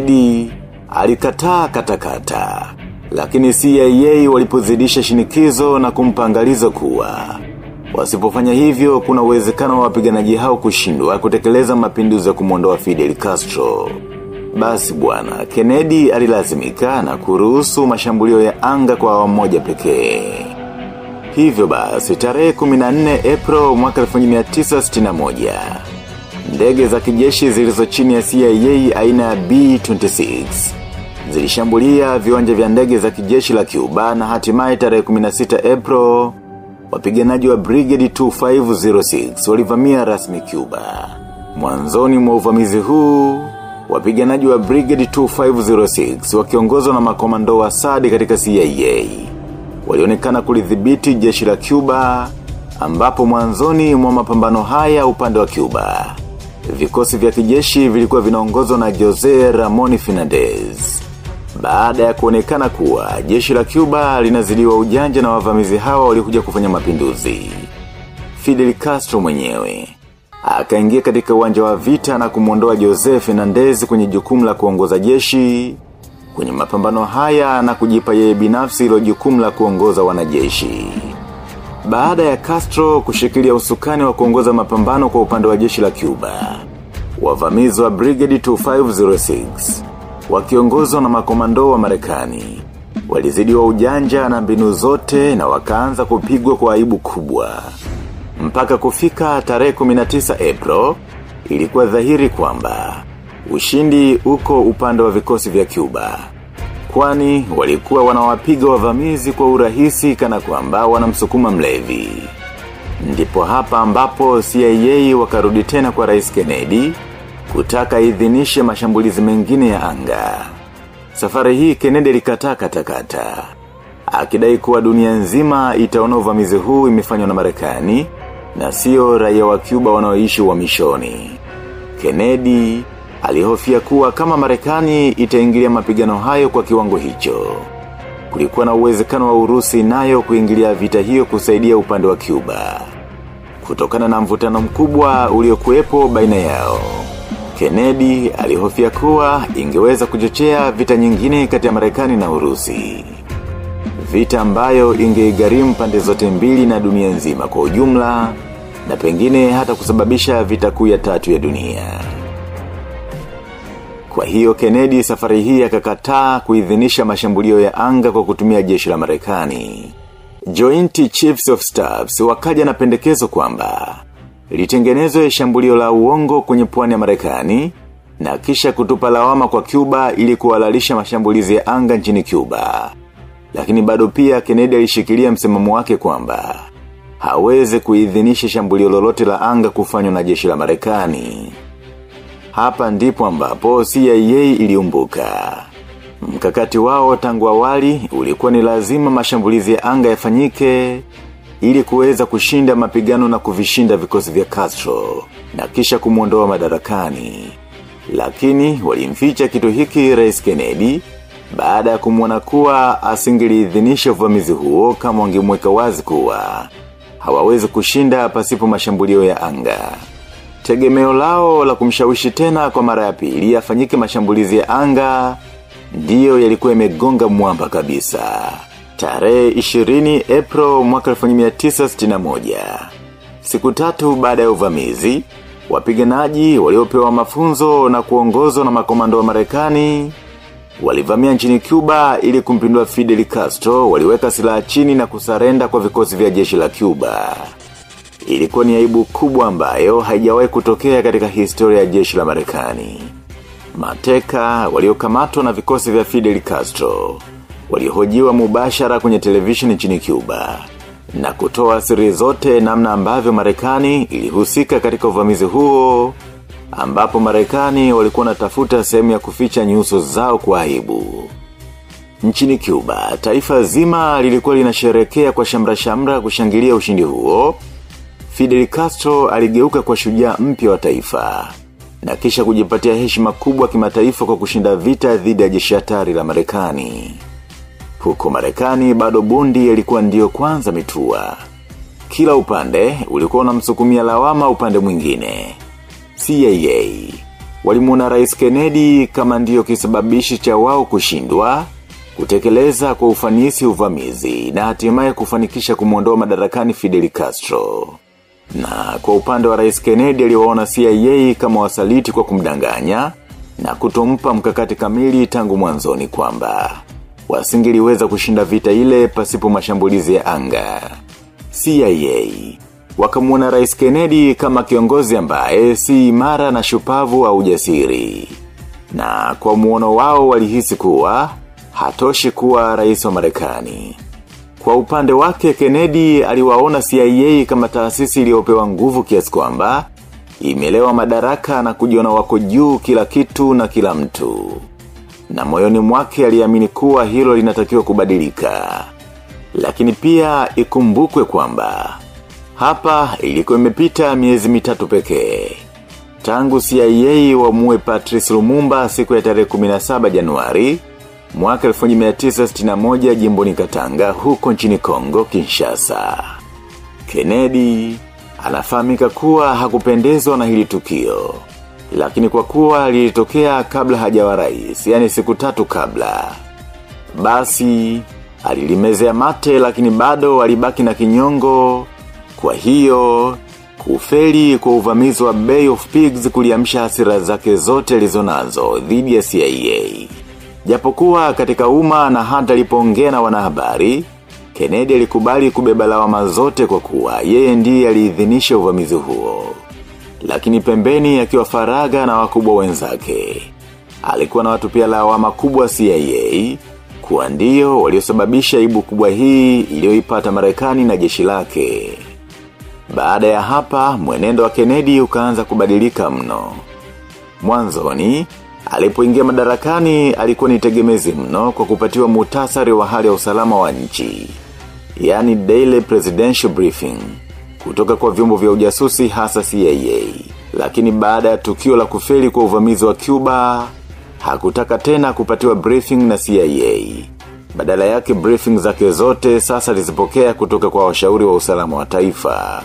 Kennedy alikataa katakata. Lakini CIA walipozidisha shinikizo na kumpangaliza kuwa. Wasipofanya hivyo kuna uwezekano wa wapiganaji hao kushindwa kutekeleza mapinduzi ya kumwondoa Fidel Castro. Basi bwana, Kennedy alilazimika na kuruhusu mashambulio ya anga kwa awamu moja pekee. Hivyo basi, tarehe 14 April mwaka 1961. Ndege za kijeshi zilizo chini ya CIA aina ya B-26. Zilishambulia viwanja vya ndege za kijeshi la Cuba na hatimaye tarehe 16 April. Wapiganaji wa Brigade 2506 walivamia rasmi Cuba. Mwanzoni mwa uvamizi huu, wapiganaji wa Brigade 2506 wakiongozwa na makomando wa Sadi katika CIA. Walionekana kulidhibiti jeshi la Cuba, ambapo mwanzoni mwa mapambano haya upande wa Cuba. Vikosi vya kijeshi vilikuwa vinaongozwa na Jose Ramon Fernandez. Baada ya kuonekana kuwa jeshi la Cuba linazidiwa ujanja na wavamizi hawa walikuja kufanya mapinduzi. Fidel Castro mwenyewe akaingia katika uwanja wa vita na kumwondoa Jose Fernandez kwenye jukumu la kuongoza jeshi kwenye mapambano haya na kujipa yeye binafsi ilo jukumu la kuongoza wanajeshi. Baada ya Castro kushikilia usukani wa kuongoza mapambano kwa upande wa jeshi la Cuba, wavamizi wa Brigade 2506 wakiongozwa na makomando wa Marekani walizidiwa ujanja na mbinu zote na wakaanza kupigwa kwa aibu kubwa. Mpaka kufika tarehe 19 April, ilikuwa dhahiri kwamba ushindi uko upande wa vikosi vya Cuba. Kwani walikuwa wanawapiga wavamizi kwa urahisi kana kwamba wanamsukuma mlevi. Ndipo hapa ambapo CIA wakarudi tena kwa Rais Kennedy kutaka idhinishe mashambulizi mengine ya anga. Safari hii Kennedy alikataa katakata. Akidai kuwa dunia nzima itaona uvamizi huu imefanywa na Marekani na sio raia wa Cuba wanaoishi uhamishoni. Kennedy alihofia kuwa kama Marekani itaingilia mapigano hayo kwa kiwango hicho. Kulikuwa na uwezekano wa Urusi nayo kuingilia vita hiyo kusaidia upande wa Cuba. Kutokana na mvutano mkubwa uliokuwepo baina yao. Kennedy alihofia kuwa ingeweza kuchochea vita nyingine kati ya Marekani na Urusi. Vita ambayo ingeigarimu pande zote mbili na dunia nzima kwa ujumla na pengine hata kusababisha vita kuu ya tatu ya dunia. Kwa hiyo Kennedy safari hii akakataa kuidhinisha mashambulio ya anga kwa kutumia jeshi la Marekani. Joint Chiefs of Staffs wakaja na pendekezo kwamba litengenezwe shambulio la uongo kwenye pwani ya Marekani na kisha kutupa lawama kwa Cuba ili kuhalalisha mashambulizi ya anga nchini Cuba. Lakini bado pia Kennedy alishikilia msimamo wake kwamba hawezi kuidhinisha shambulio lolote la anga kufanywa na jeshi la Marekani. Hapa ndipo ambapo CIA iliumbuka. Mkakati wao tangu awali ulikuwa ni lazima mashambulizi ya anga yafanyike ili kuweza kushinda mapigano na kuvishinda vikosi vya Castro na kisha kumuondoa madarakani. Lakini walimficha kitu hiki Rais Kennedy baada ya kumwona kuwa asingeliidhinisha uvamizi huo kama wangemweka wazi kuwa hawawezi kushinda pasipo mashambulio ya anga. Tegemeo lao la kumshawishi tena kwa mara ya pili yafanyike mashambulizi ya anga ndiyo yalikuwa yamegonga mwamba kabisa. Tarehe 20 April mwaka 1961. Siku tatu baada ya uvamizi, wapiganaji waliopewa mafunzo na kuongozwa na makomando wa Marekani walivamia nchini Cuba ili kumpindua Fidel Castro, waliweka silaha chini na kusarenda kwa vikosi vya jeshi la Cuba. Ilikuwa ni aibu kubwa ambayo haijawahi kutokea katika historia ya jeshi la Marekani. Mateka waliokamatwa na vikosi vya Fidel Castro waliohojiwa mubashara kwenye televisheni nchini Cuba na kutoa siri zote namna ambavyo Marekani ilihusika katika uvamizi huo ambapo Marekani walikuwa natafuta sehemu ya kuficha nyuso zao kwa aibu. Nchini Cuba, taifa zima lilikuwa linasherekea kwa shamra shamra kushangilia ushindi huo. Fidel Castro aligeuka kwa shujaa mpya wa taifa na kisha kujipatia heshima kubwa kimataifa kwa kushinda vita dhidi ya jeshi hatari la Marekani. Huko Marekani bado bundi yalikuwa ndiyo kwanza mitua. Kila upande ulikuwa unamsukumia lawama upande mwingine. CIA, walimuona rais Kennedy kama ndiyo kisababishi cha wao kushindwa, kutekeleza kwa ufanisi uvamizi na hatimaye kufanikisha kumwondoa madarakani Fidel Castro. Na kwa upande wa rais Kennedy aliwaona CIA kama wasaliti kwa kumdanganya na kutompa mkakati kamili tangu mwanzoni kwamba wasingeliweza kushinda vita ile pasipo mashambulizi ya anga. CIA wakamuona rais Kennedy kama kiongozi ambaye si imara na shupavu au ujasiri. Na kwa muono wao walihisi kuwa hatoshi kuwa rais wa Marekani. Kwa upande wake Kennedy aliwaona CIA kama taasisi iliyopewa nguvu kiasi kwamba imelewa madaraka na kujiona wako juu kila kitu na kila mtu. Na moyoni mwake aliamini kuwa hilo linatakiwa kubadilika. Lakini pia ikumbukwe kwamba hapa ilikuwa imepita miezi mitatu pekee. Tangu CIA wamue Patrice Lumumba siku ya tarehe 17 Januari mwaka 1961 jimboni Katanga huko nchini Kongo Kinshasa. Kennedy anafahamika kuwa hakupendezwa na hili tukio. Lakini kwa kuwa lilitokea kabla hajawa rais, yani siku tatu kabla. Basi, alilimezea mate lakini bado alibaki na kinyongo. Kwa hiyo, kufeli kwa uvamizi wa Bay of Pigs kuliamsha hasira zake zote lizonazo dhidi ya CIA. Japokuwa katika umma na hata alipoongea na wanahabari, Kennedy alikubali kubeba lawama zote kwa kuwa yeye ndiye aliidhinisha uvamizi huo. Lakini pembeni akiwa faraga na wakubwa wenzake. Alikuwa na watu pia lawama kubwa CIA, kuwa ndio waliosababisha ibu kubwa hii iliyoipata Marekani na jeshi lake. Baada ya hapa, mwenendo wa Kennedy ukaanza kubadilika mno. Mwanzoni, alipoingia madarakani alikuwa ni tegemezi mno kwa kupatiwa mutasari wa hali ya usalama wa nchi. Yani Daily Presidential Briefing, kutoka kwa vyombo vya ujasusi hasa CIA. Lakini baada ya tukio la kufeli kwa uvamizi wa Cuba, hakutaka tena kupatiwa briefing na CIA. Badala yake briefing zake zote sasa lizipokea kutoka kwa washauri wa usalama wa taifa.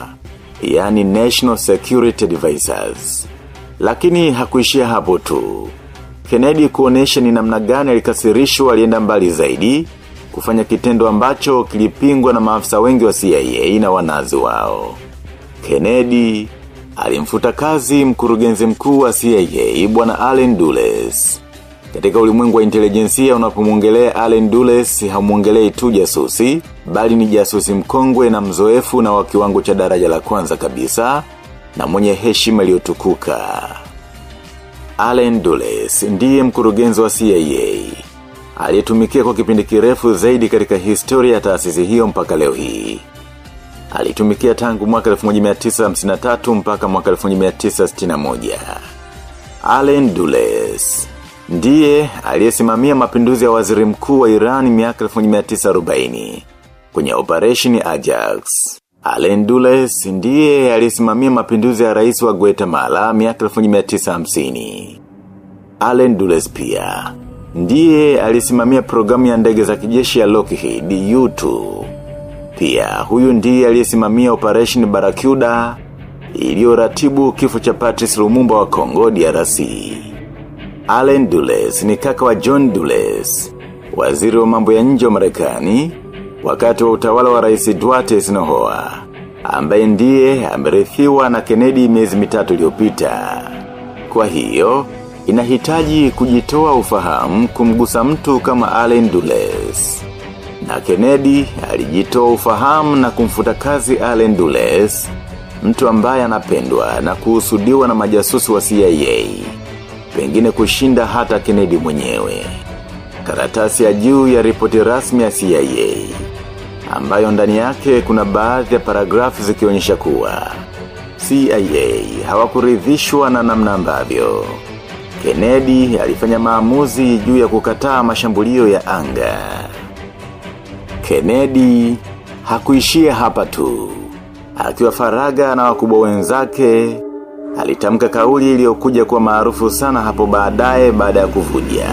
Yani National Security Advisors. Lakini hakuishia hapo tu. Kennedy kuonesha ni namna gani alikasirishwa alienda mbali zaidi, kufanya kitendo ambacho kilipingwa na maafisa wengi wa CIA na wanazi wao. Kennedy alimfuta kazi mkurugenzi mkuu wa CIA bwana Allen Dulles. Katika ulimwengu wa intelijensia unapomwongelea Allen Dulles hamuongelei tu jasusi, bali ni jasusi mkongwe na mzoefu na wa kiwango cha daraja la kwanza kabisa, na mwenye heshima iliyotukuka. Allen Dulles ndiye mkurugenzi wa CIA. Aliyetumikia kwa kipindi kirefu zaidi katika historia ya taasisi hiyo mpaka leo hii. Alitumikia tangu mwaka 1953 mpaka mwaka 1961. Allen Dulles ndiye aliyesimamia mapinduzi ya waziri mkuu wa Iran miaka 1940 kwenye Operation Ajax. Allen Dulles ndiye alisimamia mapinduzi ya rais wa Guatemala miaka 1950. Allen Dulles pia ndiye alisimamia programu ya ndege za kijeshi ya Lockheed U2. Pia huyu ndiye aliyesimamia Operation Barracuda iliyoratibu kifo cha Patrice Lumumba wa Kongo DRC. Allen ni kaka wa John dules waziri wa mambo ya nje wa Marekani wakati wa utawala wa rais Dwight Eisenhower, ambaye ndiye amerithiwa na Kennedy miezi mitatu iliyopita. Kwa hiyo, inahitaji kujitoa ufahamu kumgusa mtu kama Allen Dulles. Na Kennedy alijitoa ufahamu na kumfuta kazi Allen Dulles, mtu ambaye anapendwa na kuhusudiwa na majasusi wa CIA. Pengine kushinda hata Kennedy mwenyewe. Karatasi ya juu ya ripoti rasmi ya CIA ambayo ndani yake kuna baadhi ya paragrafu zikionyesha kuwa CIA hawakuridhishwa na namna ambavyo Kennedy alifanya maamuzi juu ya kukataa mashambulio ya anga. Kennedy hakuishia hapa tu. Akiwa faraga na wakubwa wenzake, alitamka kauli iliyokuja kuwa maarufu sana hapo baadaye baada ya kuvuja.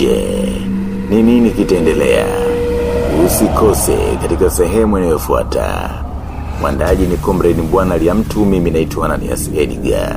Je, ni nini kitaendelea? Usikose katika sehemu inayofuata. Mwandaji ni Comrade Mbwana Liamtu, mimi naitwa Ananias Edgar.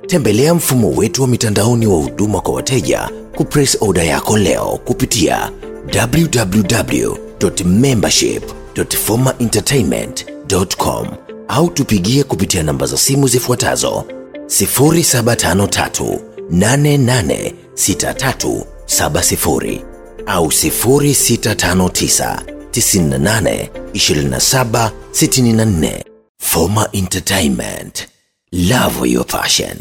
Tembelea mfumo wetu wa mitandaoni wa huduma kwa wateja kupress order yako leo kupitia www.membership.formaentertainment.com au tupigie kupitia namba za simu zifuatazo 0753 886370 au 0659 98 27 64. Forma Entertainment. Love your passion.